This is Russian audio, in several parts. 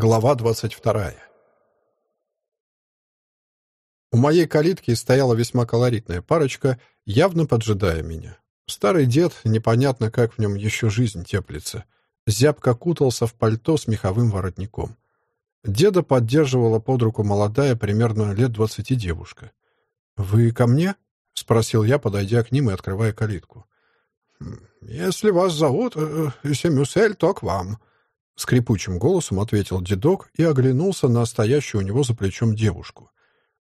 Глава двадцать вторая. У моей калитки стояла весьма колоритная парочка, явно поджидая меня. Старый дед, непонятно, как в нем еще жизнь теплится, зябко кутался в пальто с меховым воротником. Деда поддерживала под руку молодая, примерно лет двадцати девушка. «Вы ко мне?» — спросил я, подойдя к ним и открывая калитку. «Хм, «Если вас зовут э, э, Семюсель, то к вам», — скрипучим голосом ответил дедок и оглянулся на стоящую у него за плечом девушку.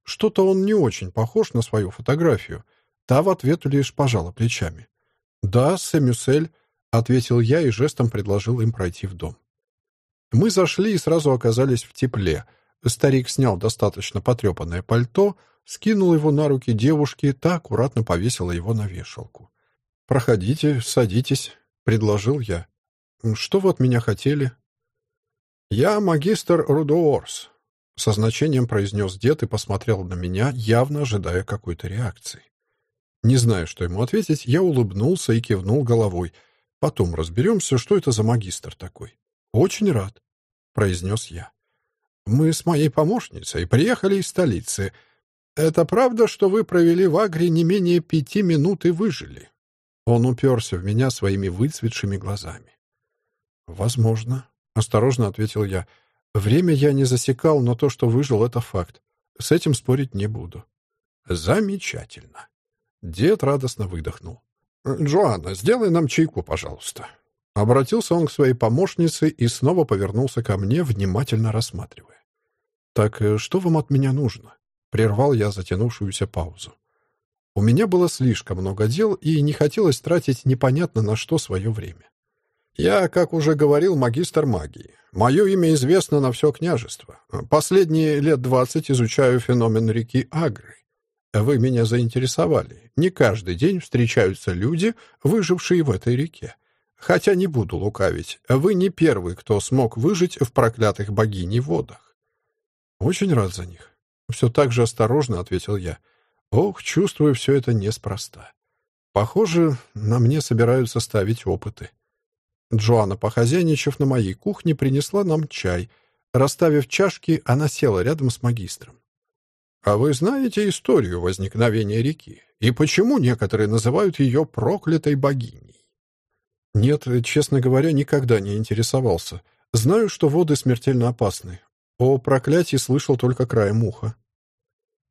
Что-то он не очень похож на свою фотографию. Та в ответ лишь пожала плечами. «Да, Сэмюсель», — ответил я и жестом предложил им пройти в дом. Мы зашли и сразу оказались в тепле. Старик снял достаточно потрепанное пальто, скинул его на руки девушки, та аккуратно повесила его на вешалку. «Проходите, садитесь», — предложил я. «Что вы от меня хотели?» «Я магистр Рудоорс», со значением произнес дед и посмотрел на меня, явно ожидая какой-то реакции. Не зная, что ему ответить, я улыбнулся и кивнул головой. Потом разберемся, что это за магистр такой. «Очень рад», — произнес я. «Мы с моей помощницей приехали из столицы. Это правда, что вы провели в Агре не менее пяти минут и выжили?» Он уперся в меня своими выцветшими глазами. «Возможно», — осторожно ответил я. Время я не засекал, но то, что выжил, это факт. С этим спорить не буду. Замечательно. Дед радостно выдохнул. «Джоанна, сделай нам чайку, пожалуйста». Обратился он к своей помощнице и снова повернулся ко мне, внимательно рассматривая. «Так э, что вам от меня нужно?» — прервал я затянувшуюся паузу. У меня было слишком много дел, и не хотелось тратить непонятно на что свое время. Я, как уже говорил, магистр магии. Мое имя известно на все княжество. Последние лет двадцать изучаю феномен реки Агры. Вы меня заинтересовали. Не каждый день встречаются люди, выжившие в этой реке. Хотя не буду лукавить, вы не первый, кто смог выжить в проклятых богиней водах. Очень рад за них. Все так же осторожно ответил я. Ох, чувствую, все это неспроста. Похоже, на мне собираются ставить опыты. Джоанна, похозяйничав на моей кухне, принесла нам чай. Расставив чашки, она села рядом с магистром. «А вы знаете историю возникновения реки? И почему некоторые называют ее проклятой богиней?» «Нет, честно говоря, никогда не интересовался. Знаю, что воды смертельно опасны. О проклятии слышал только краем уха».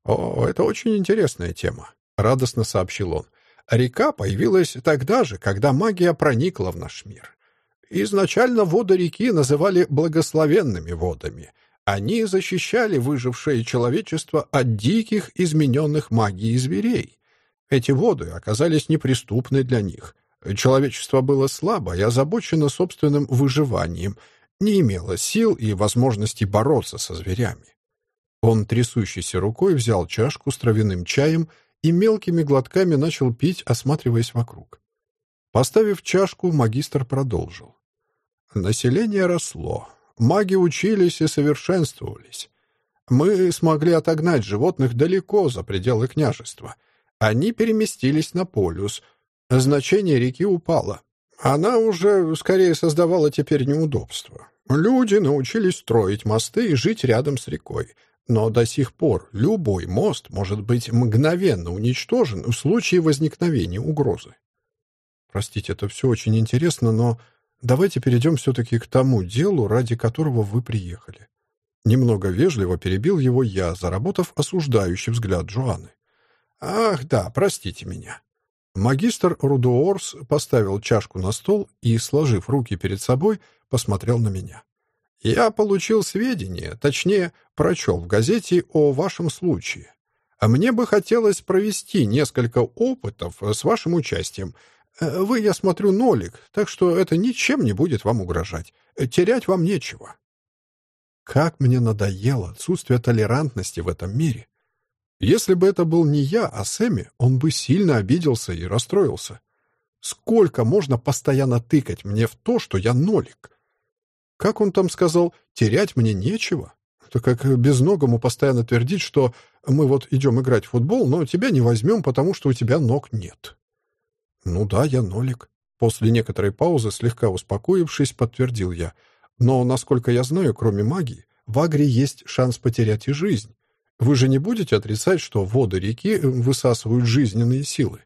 «О, это очень интересная тема», — радостно сообщил он. «Река появилась тогда же, когда магия проникла в наш мир. Изначально воды реки называли благословенными водами. Они защищали выжившее человечество от диких, измененных магией зверей. Эти воды оказались неприступны для них. Человечество было слабо и озабочено собственным выживанием, не имело сил и возможности бороться со зверями. Он трясущейся рукой взял чашку с травяным чаем и мелкими глотками начал пить, осматриваясь вокруг. Поставив чашку, магистр продолжил. Население росло. Маги учились и совершенствовались. Мы смогли отогнать животных далеко за пределы княжества. Они переместились на полюс. Значение реки упало. Она уже скорее создавала теперь неудобства. Люди научились строить мосты и жить рядом с рекой. Но до сих пор любой мост может быть мгновенно уничтожен в случае возникновения угрозы. Простите, это все очень интересно, но Давайте перейдем все-таки к тому делу, ради которого вы приехали. Немного вежливо перебил его я, заработав осуждающий взгляд Джоанны. «Ах, да, простите меня». Магистр Рудуорс поставил чашку на стол и, сложив руки перед собой, посмотрел на меня. «Я получил сведения, точнее, прочел в газете о вашем случае. Мне бы хотелось провести несколько опытов с вашим участием, вы, я смотрю, нолик, так что это ничем не будет вам угрожать. Э, терять вам нечего. Как мне надоело отсутствие толерантности в этом мире. Если бы это был не я, а Сэмми, он бы сильно обиделся и расстроился. Сколько можно постоянно тыкать мне в то, что я нолик? Как он там сказал, терять мне нечего? Это как безногому постоянно твердить, что мы вот идем играть в футбол, но тебя не возьмем, потому что у тебя ног нет. «Ну да, я нолик». После некоторой паузы, слегка успокоившись, подтвердил я. Но, насколько я знаю, кроме магии, в Агре есть шанс потерять и жизнь. Вы же не будете отрицать, что воды реки высасывают жизненные силы?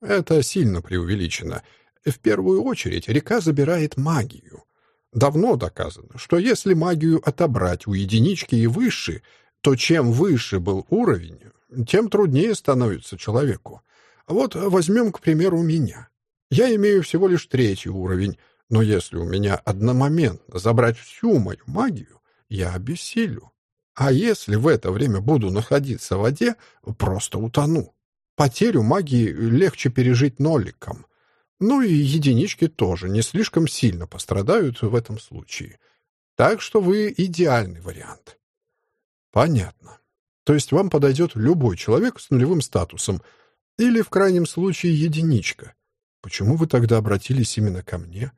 Это сильно преувеличено. В первую очередь река забирает магию. Давно доказано, что если магию отобрать у единички и выше, то чем выше был уровень, тем труднее становится человеку. Вот возьмем, к примеру, меня. Я имею всего лишь третий уровень, но если у меня одномоментно забрать всю мою магию, я обессилю. А если в это время буду находиться в воде, просто утону. Потерю магии легче пережить ноликом. Ну и единички тоже не слишком сильно пострадают в этом случае. Так что вы идеальный вариант. Понятно. То есть вам подойдет любой человек с нулевым статусом или, в крайнем случае, единичка. Почему вы тогда обратились именно ко мне?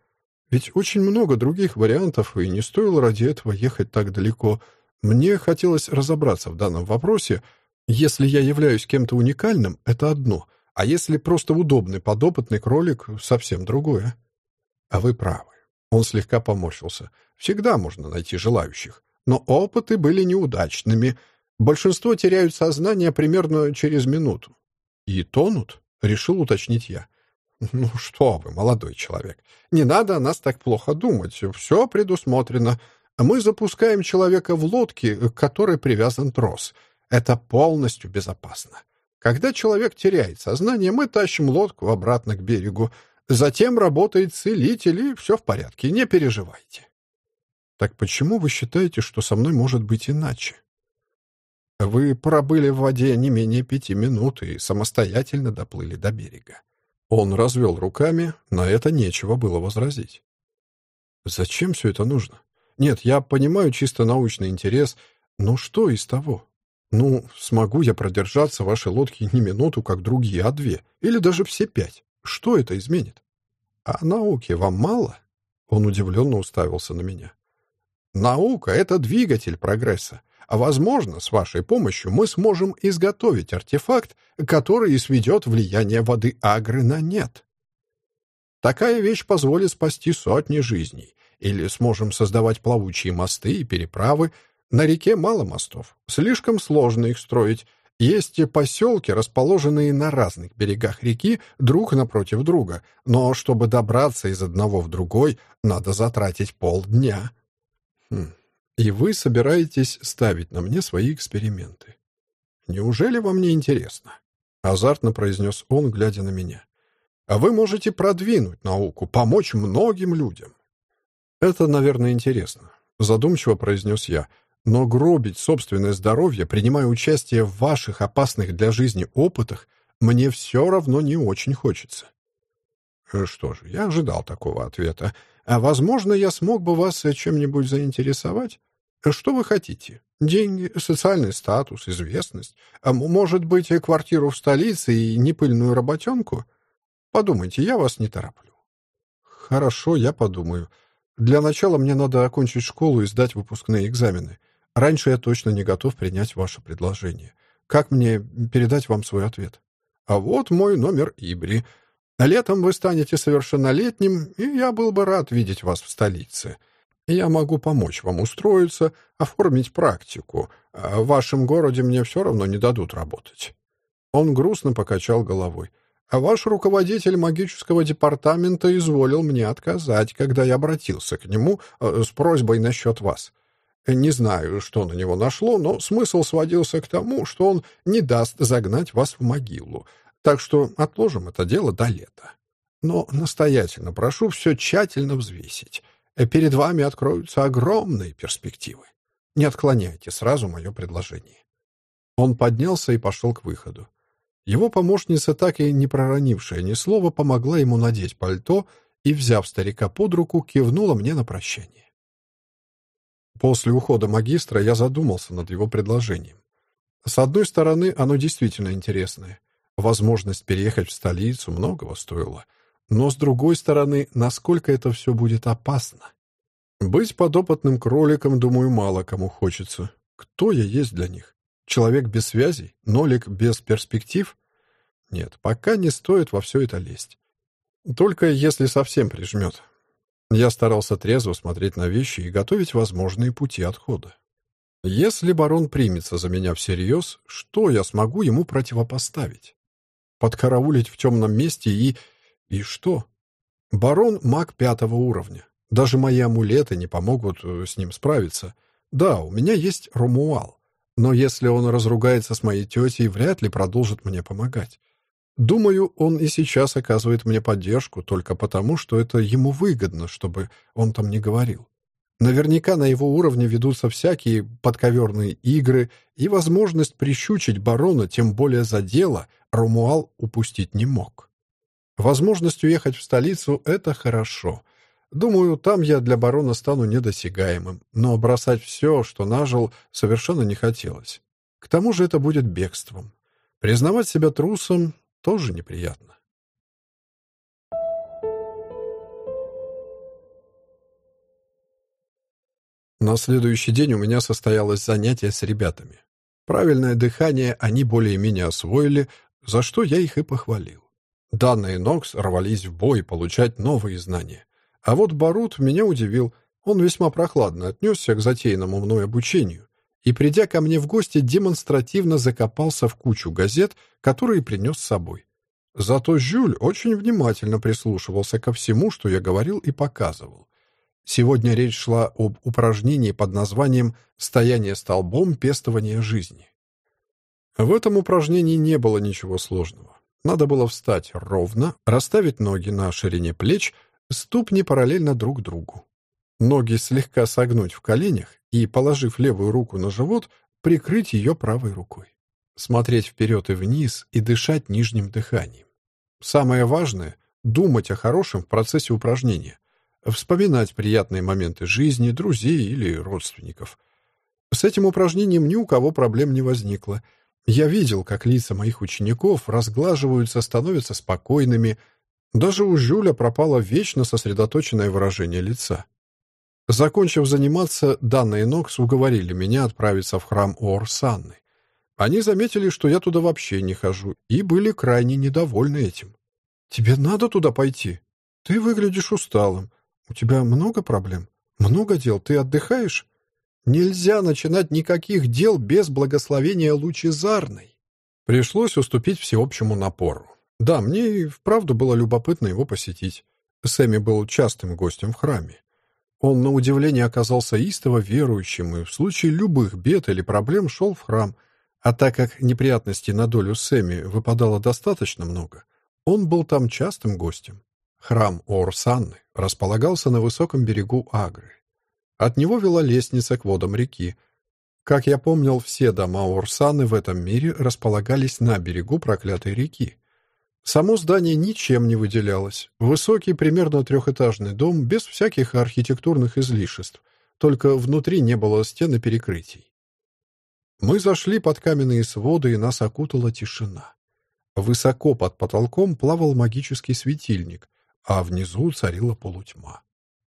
Ведь очень много других вариантов, и не стоило ради этого ехать так далеко. Мне хотелось разобраться в данном вопросе. Если я являюсь кем-то уникальным, это одно — а если просто удобный подопытный кролик, совсем другое. А вы правы. Он слегка поморщился. Всегда можно найти желающих. Но опыты были неудачными. Большинство теряют сознание примерно через минуту. И тонут, решил уточнить я. Ну что вы, молодой человек, не надо о нас так плохо думать. Все предусмотрено. Мы запускаем человека в лодке, к которой привязан трос. Это полностью безопасно. Когда человек теряет сознание, мы тащим лодку обратно к берегу. Затем работает целитель, и все в порядке, не переживайте. Так почему вы считаете, что со мной может быть иначе? Вы пробыли в воде не менее пяти минут и самостоятельно доплыли до берега. Он развел руками, на это нечего было возразить. Зачем все это нужно? Нет, я понимаю чисто научный интерес, но что из того? Ну, смогу я продержаться в вашей лодке не минуту, как другие, а две, или даже все пять. Что это изменит? А науки вам мало? Он удивленно уставился на меня. Наука — это двигатель прогресса. А, возможно, с вашей помощью мы сможем изготовить артефакт, который сведет влияние воды Агры на нет. Такая вещь позволит спасти сотни жизней. Или сможем создавать плавучие мосты и переправы, на реке мало мостов. Слишком сложно их строить. Есть и поселки, расположенные на разных берегах реки, друг напротив друга. Но чтобы добраться из одного в другой, надо затратить полдня. Хм. И вы собираетесь ставить на мне свои эксперименты. Неужели вам не интересно? Азартно произнес он, глядя на меня. А вы можете продвинуть науку, помочь многим людям. Это, наверное, интересно. Задумчиво произнес я. Но гробить собственное здоровье, принимая участие в ваших опасных для жизни опытах, мне все равно не очень хочется. Э, что же, я ожидал такого ответа. А, возможно, я смог бы вас чем-нибудь заинтересовать? Что вы хотите? Деньги, социальный статус, известность? А может быть, квартиру в столице и непыльную работенку? Подумайте, я вас не тороплю. Хорошо, я подумаю. Для начала мне надо окончить школу и сдать выпускные экзамены. Раньше я точно не готов принять ваше предложение. Как мне передать вам свой ответ? А вот мой номер Ибри. Летом вы станете совершеннолетним, и я был бы рад видеть вас в столице. Я могу помочь вам устроиться, оформить практику. А в вашем городе мне все равно не дадут работать». Он грустно покачал головой. «А ваш руководитель магического департамента изволил мне отказать, когда я обратился к нему э, с просьбой насчет вас. Не знаю, что на него нашло, но смысл сводился к тому, что он не даст загнать вас в могилу. Так что отложим это дело до лета. Но настоятельно прошу все тщательно взвесить. Перед вами откроются огромные перспективы. Не отклоняйте сразу мое предложение. Он поднялся и пошел к выходу. Его помощница, так и не проронившая ни слова, помогла ему надеть пальто и, взяв старика под руку, кивнула мне на прощание. После ухода магистра я задумался над его предложением. С одной стороны, оно действительно интересное. Возможность переехать в столицу многого стоила. Но с другой стороны, насколько это все будет опасно? Быть подопытным кроликом, думаю, мало кому хочется. Кто я есть для них? Человек без связей? Нолик без перспектив? Нет, пока не стоит во все это лезть. Только если совсем прижмет. Я старался трезво смотреть на вещи и готовить возможные пути отхода. Если барон примется за меня всерьез, что я смогу ему противопоставить? Подкараулить в темном месте и... И что? Барон — маг пятого уровня. Даже мои амулеты не помогут э, с ним справиться. Да, у меня есть Ромуал. Но если он разругается с моей тетей, вряд ли продолжит мне помогать. Думаю, он и сейчас оказывает мне поддержку только потому, что это ему выгодно, чтобы он там не говорил. Наверняка на его уровне ведутся всякие подковерные игры, и возможность прищучить барона, тем более за дело, Ромуал упустить не мог. Возможность уехать в столицу — это хорошо. Думаю, там я для барона стану недосягаемым, но бросать все, что нажил, совершенно не хотелось. К тому же это будет бегством. Признавать себя трусом тоже неприятно. На следующий день у меня состоялось занятие с ребятами. Правильное дыхание они более-менее освоили, за что я их и похвалил. Данные Нокс рвались в бой получать новые знания. А вот Барут меня удивил. Он весьма прохладно отнесся к затеянному мной обучению и, придя ко мне в гости, демонстративно закопался в кучу газет, которые принес с собой. Зато Жюль очень внимательно прислушивался ко всему, что я говорил и показывал. Сегодня речь шла об упражнении под названием «Стояние столбом пестования жизни». В этом упражнении не было ничего сложного. Надо было встать ровно, расставить ноги на ширине плеч, ступни параллельно друг другу. Ноги слегка согнуть в коленях и, положив левую руку на живот, прикрыть ее правой рукой. Смотреть вперед и вниз и дышать нижним дыханием. Самое важное — думать о хорошем в процессе упражнения, вспоминать приятные моменты жизни, друзей или родственников. С этим упражнением ни у кого проблем не возникло — я видел, как лица моих учеников разглаживаются, становятся спокойными. Даже у Жюля пропало вечно сосредоточенное выражение лица. Закончив заниматься, данные Нокс уговорили меня отправиться в храм Оорсанны. Они заметили, что я туда вообще не хожу, и были крайне недовольны этим. «Тебе надо туда пойти? Ты выглядишь усталым. У тебя много проблем? Много дел? Ты отдыхаешь?» Нельзя начинать никаких дел без благословения лучезарной. Пришлось уступить всеобщему напору. Да, мне и вправду было любопытно его посетить. Сэмми был частым гостем в храме. Он, на удивление, оказался истово верующим и в случае любых бед или проблем шел в храм. А так как неприятностей на долю Сэмми выпадало достаточно много, он был там частым гостем. Храм Орсанны располагался на высоком берегу Агры. От него вела лестница к водам реки. Как я помнил, все дома Урсаны в этом мире располагались на берегу проклятой реки. Само здание ничем не выделялось. Высокий, примерно трехэтажный дом, без всяких архитектурных излишеств. Только внутри не было стен и перекрытий. Мы зашли под каменные своды, и нас окутала тишина. Высоко под потолком плавал магический светильник, а внизу царила полутьма.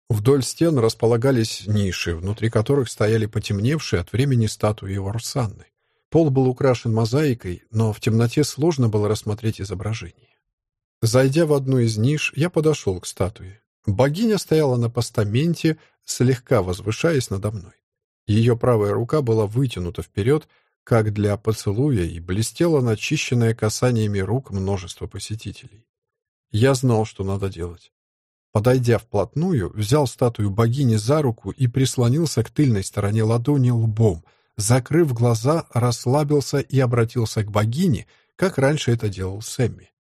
Вдоль стен располагались ниши, внутри которых стояли потемневшие от времени статуи Орсанны. Пол был украшен мозаикой, но в темноте сложно было рассмотреть изображение. Зайдя в одну из ниш, я подошел к статуе. Богиня стояла на постаменте, слегка возвышаясь надо мной. Ее правая рука была вытянута вперед, как для поцелуя, и блестела начищенная касаниями рук множество посетителей. Я знал, что надо делать. Подойдя вплотную, взял статую богини за руку и прислонился к тыльной стороне ладони лбом, закрыв глаза, расслабился и обратился к богине, как раньше это делал Сэмми.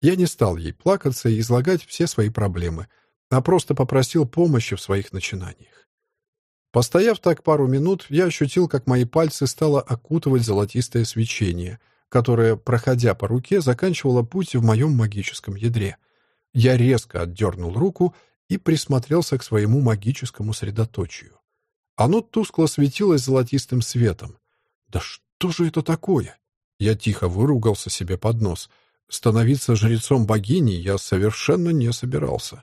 Я не стал ей плакаться и излагать все свои проблемы, а просто попросил помощи в своих начинаниях. Постояв так пару минут, я ощутил, как мои пальцы стало окутывать золотистое свечение, которое, проходя по руке, заканчивало путь в моем магическом ядре — я резко отдернул руку и присмотрелся к своему магическому средоточию. Оно тускло светилось золотистым светом. «Да что же это такое?» Я тихо выругался себе под нос. Становиться жрецом богини я совершенно не собирался.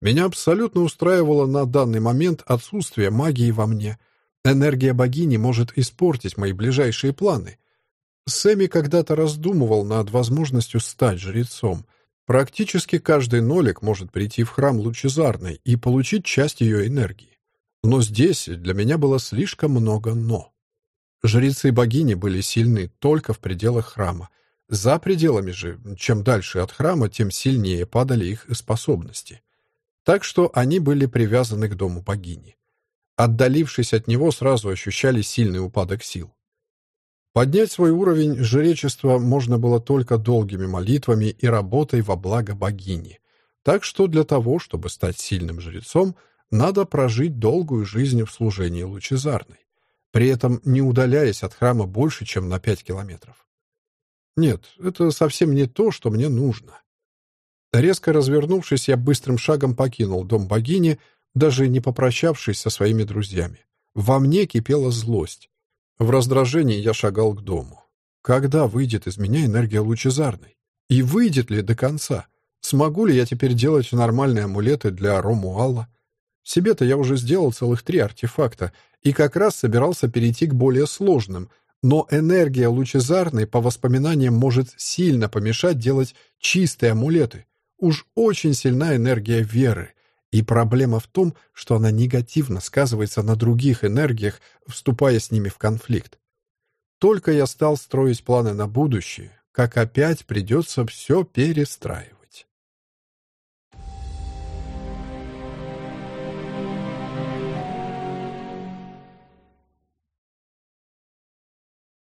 Меня абсолютно устраивало на данный момент отсутствие магии во мне. Энергия богини может испортить мои ближайшие планы. Сэмми когда-то раздумывал над возможностью стать жрецом, Практически каждый нолик может прийти в храм лучезарной и получить часть ее энергии. Но здесь для меня было слишком много «но». Жрецы богини были сильны только в пределах храма. За пределами же, чем дальше от храма, тем сильнее падали их способности. Так что они были привязаны к дому богини. Отдалившись от него, сразу ощущали сильный упадок сил. Поднять свой уровень жречества можно было только долгими молитвами и работой во благо богини. Так что для того, чтобы стать сильным жрецом, надо прожить долгую жизнь в служении лучезарной, при этом не удаляясь от храма больше, чем на пять километров. Нет, это совсем не то, что мне нужно. Резко развернувшись, я быстрым шагом покинул дом богини, даже не попрощавшись со своими друзьями. Во мне кипела злость. В раздражении я шагал к дому. Когда выйдет из меня энергия лучезарной? И выйдет ли до конца? Смогу ли я теперь делать нормальные амулеты для Ромуала? Себе-то я уже сделал целых три артефакта и как раз собирался перейти к более сложным, но энергия лучезарной, по воспоминаниям, может сильно помешать делать чистые амулеты. Уж очень сильна энергия веры, и проблема в том, что она негативно сказывается на других энергиях, вступая с ними в конфликт. Только я стал строить планы на будущее, как опять придется все перестраивать.